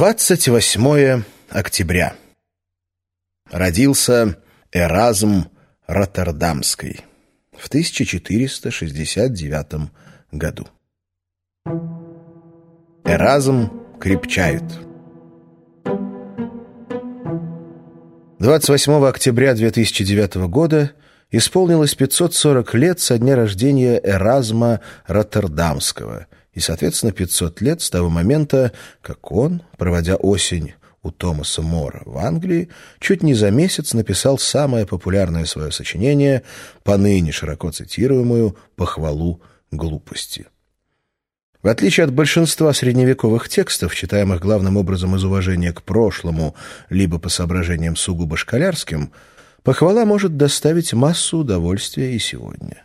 28 октября. Родился Эразм Роттердамский в 1469 году. Эразм крепчает. 28 октября 2009 года исполнилось 540 лет со дня рождения Эразма Роттердамского – и, соответственно, 500 лет с того момента, как он, проводя осень у Томаса Мора в Англии, чуть не за месяц написал самое популярное свое сочинение, поныне широко цитируемую «Похвалу глупости». В отличие от большинства средневековых текстов, читаемых главным образом из уважения к прошлому, либо по соображениям сугубо школярским, похвала может доставить массу удовольствия и сегодня.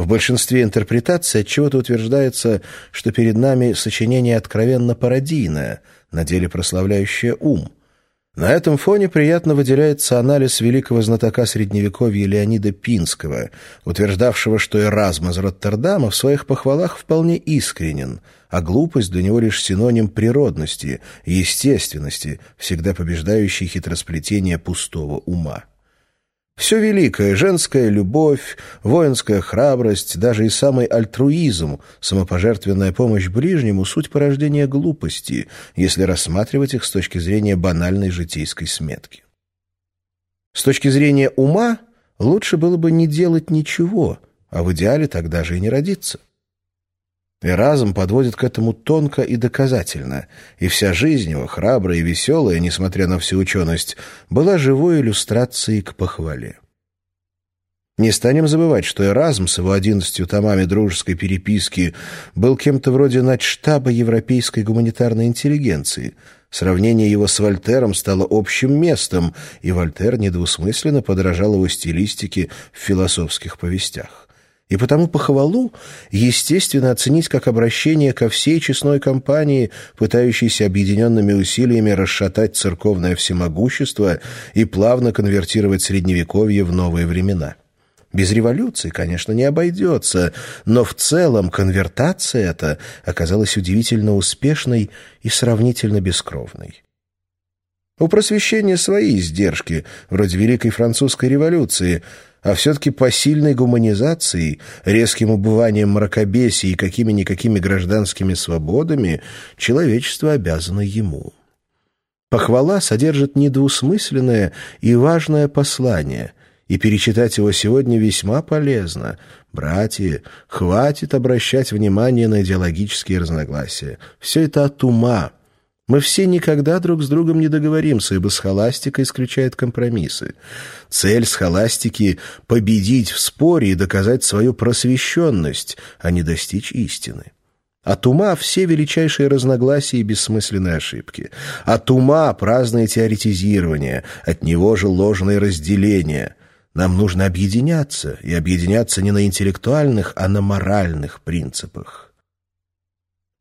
В большинстве интерпретаций отчего-то утверждается, что перед нами сочинение откровенно пародийное, на деле прославляющее ум. На этом фоне приятно выделяется анализ великого знатока Средневековья Леонида Пинского, утверждавшего, что Эразм из Роттердама в своих похвалах вполне искренен, а глупость для него лишь синоним природности, естественности, всегда побеждающей хитросплетение пустого ума. Все великое, женская любовь, воинская храбрость, даже и самый альтруизм, самопожертвенная помощь ближнему — суть порождения глупости, если рассматривать их с точки зрения банальной житейской сметки. С точки зрения ума лучше было бы не делать ничего, а в идеале тогда же и не родиться. И разум подводит к этому тонко и доказательно, и вся жизнь его, храбрая и веселая, несмотря на всю ученость, была живой иллюстрацией к похвале. Не станем забывать, что Эразм с его одиннадцатью томами дружеской переписки был кем-то вроде начштаба европейской гуманитарной интеллигенции. Сравнение его с Вольтером стало общим местом, и Вольтер недвусмысленно подражал его стилистике в философских повестях и потому похвалу естественно оценить как обращение ко всей честной компании, пытающейся объединенными усилиями расшатать церковное всемогущество и плавно конвертировать Средневековье в новые времена. Без революции, конечно, не обойдется, но в целом конвертация эта оказалась удивительно успешной и сравнительно бескровной. У просвещения свои издержки, вроде Великой Французской революции – а все-таки посильной гуманизацией, резким убыванием мракобесия и какими-никакими гражданскими свободами человечество обязано ему. Похвала содержит недвусмысленное и важное послание, и перечитать его сегодня весьма полезно. Братья, хватит обращать внимание на идеологические разногласия. Все это от ума, мы все никогда друг с другом не договоримся, ибо схоластика исключает компромиссы. Цель схоластики — победить в споре и доказать свою просвещенность, а не достичь истины. От ума все величайшие разногласия и бессмысленные ошибки. От ума праздное теоретизирование, от него же ложные разделения. Нам нужно объединяться, и объединяться не на интеллектуальных, а на моральных принципах.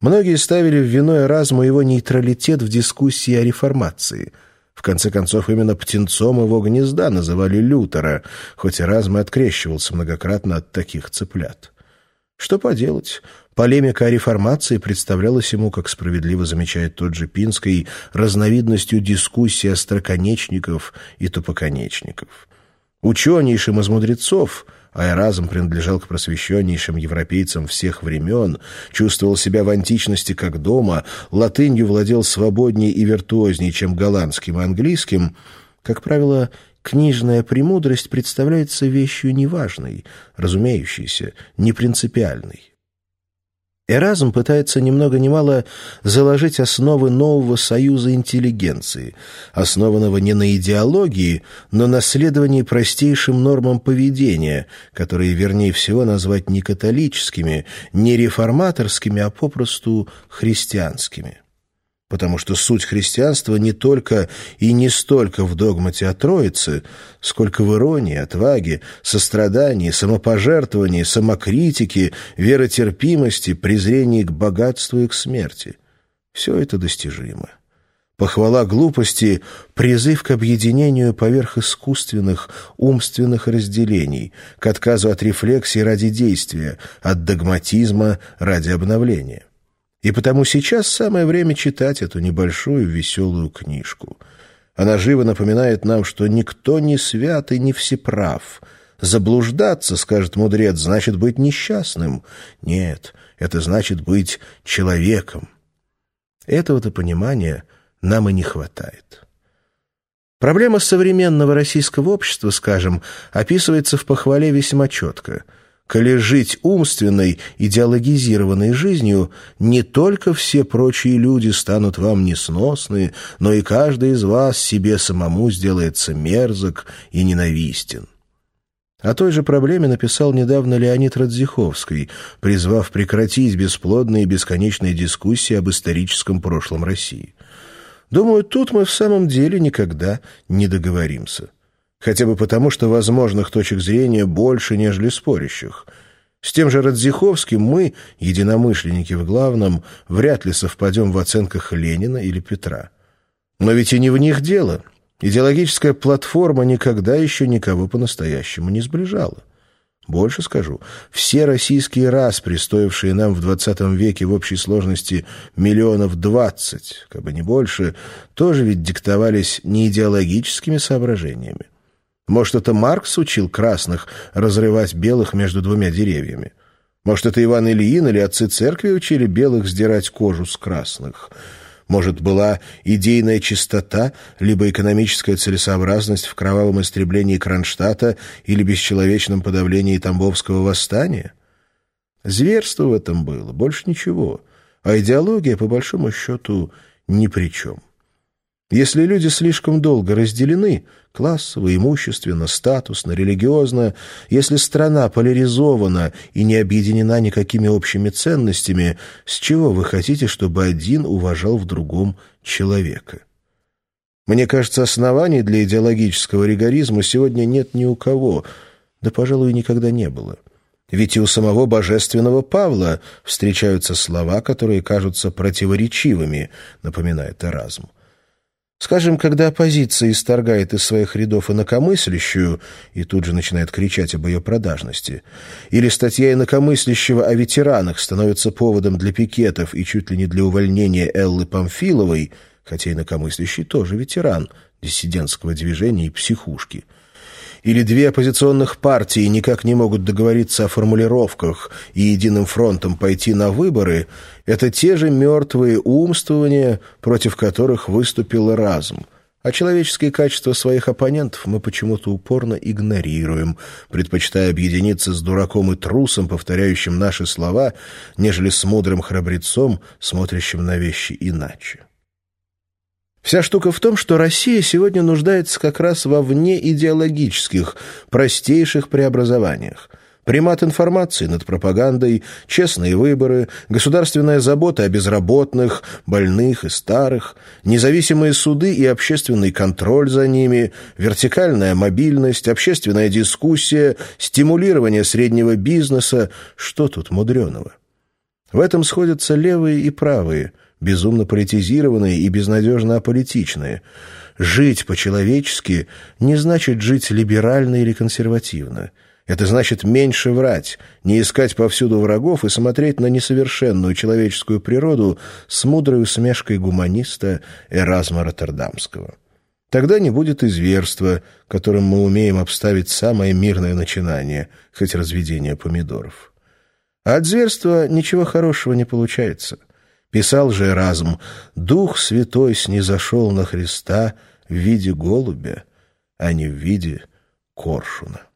Многие ставили в вину Эразму его нейтралитет в дискуссии о реформации. В конце концов, именно птенцом его гнезда называли Лютера, хоть Эразм и открещивался многократно от таких цыплят. Что поделать? Полемика о реформации представлялась ему, как справедливо замечает тот же Пинский, разновидностью дискуссии остроконечников и тупоконечников. Ученейшим из мудрецов — Айразм принадлежал к просвещеннейшим европейцам всех времен, чувствовал себя в античности как дома, латынью владел свободнее и виртуознее, чем голландским и английским, как правило, книжная премудрость представляется вещью неважной, разумеющейся, непринципиальной. Эразм пытается ни много ни мало заложить основы нового союза интеллигенции, основанного не на идеологии, но на следовании простейшим нормам поведения, которые, вернее всего, назвать не католическими, не реформаторскими, а попросту христианскими потому что суть христианства не только и не столько в догмате о Троице, сколько в иронии, отваге, сострадании, самопожертвовании, самокритике, веротерпимости, презрении к богатству и к смерти. Все это достижимо. Похвала глупости — призыв к объединению поверх искусственных умственных разделений, к отказу от рефлексии ради действия, от догматизма ради обновления. И потому сейчас самое время читать эту небольшую веселую книжку. Она живо напоминает нам, что никто не свят и не всеправ. Заблуждаться, скажет мудрец, значит быть несчастным. Нет, это значит быть человеком. Этого-то понимания нам и не хватает. Проблема современного российского общества, скажем, описывается в похвале весьма четко – Коли жить умственной, идеологизированной жизнью, не только все прочие люди станут вам несносны, но и каждый из вас себе самому сделается мерзок и ненавистен. О той же проблеме написал недавно Леонид Радзиховский, призвав прекратить бесплодные и бесконечные дискуссии об историческом прошлом России. Думаю, тут мы в самом деле никогда не договоримся хотя бы потому, что возможных точек зрения больше, нежели спорящих. С тем же Радзиховским мы, единомышленники в главном, вряд ли совпадем в оценках Ленина или Петра. Но ведь и не в них дело. Идеологическая платформа никогда еще никого по-настоящему не сближала. Больше скажу, все российские распри, стоившие нам в XX веке в общей сложности миллионов двадцать, как бы не больше, тоже ведь диктовались не идеологическими соображениями. Может, это Маркс учил красных разрывать белых между двумя деревьями? Может, это Иван Ильин или отцы церкви учили белых сдирать кожу с красных? Может, была идейная чистота, либо экономическая целесообразность в кровавом истреблении Кронштадта или бесчеловечном подавлении Тамбовского восстания? Зверство в этом было, больше ничего. А идеология, по большому счету, ни при чем. Если люди слишком долго разделены, классово, имущественно, статусно, религиозно, если страна поляризована и не объединена никакими общими ценностями, с чего вы хотите, чтобы один уважал в другом человека? Мне кажется, оснований для идеологического ригоризма сегодня нет ни у кого, да, пожалуй, никогда не было. Ведь и у самого божественного Павла встречаются слова, которые кажутся противоречивыми, напоминает Эразм. Скажем, когда оппозиция исторгает из своих рядов инакомыслящую и тут же начинает кричать об ее продажности, или статья инакомыслящего о ветеранах становится поводом для пикетов и чуть ли не для увольнения Эллы Памфиловой, хотя инакомыслящий тоже ветеран диссидентского движения и психушки – или две оппозиционных партии никак не могут договориться о формулировках и единым фронтом пойти на выборы, это те же мертвые умствования, против которых выступил разум. А человеческие качества своих оппонентов мы почему-то упорно игнорируем, предпочитая объединиться с дураком и трусом, повторяющим наши слова, нежели с мудрым храбрецом, смотрящим на вещи иначе. Вся штука в том, что Россия сегодня нуждается как раз во внеидеологических, простейших преобразованиях. Примат информации над пропагандой, честные выборы, государственная забота о безработных, больных и старых, независимые суды и общественный контроль за ними, вертикальная мобильность, общественная дискуссия, стимулирование среднего бизнеса. Что тут мудреного? В этом сходятся левые и правые – безумно политизированные и безнадежно аполитичные. Жить по-человечески не значит жить либерально или консервативно. Это значит меньше врать, не искать повсюду врагов и смотреть на несовершенную человеческую природу с мудрой усмешкой гуманиста Эразма Роттердамского. Тогда не будет изверства, которым мы умеем обставить самое мирное начинание, хоть разведение помидоров. А от зверства ничего хорошего не получается. Писал же Эразм, «Дух Святой снизошел на Христа в виде голубя, а не в виде коршуна».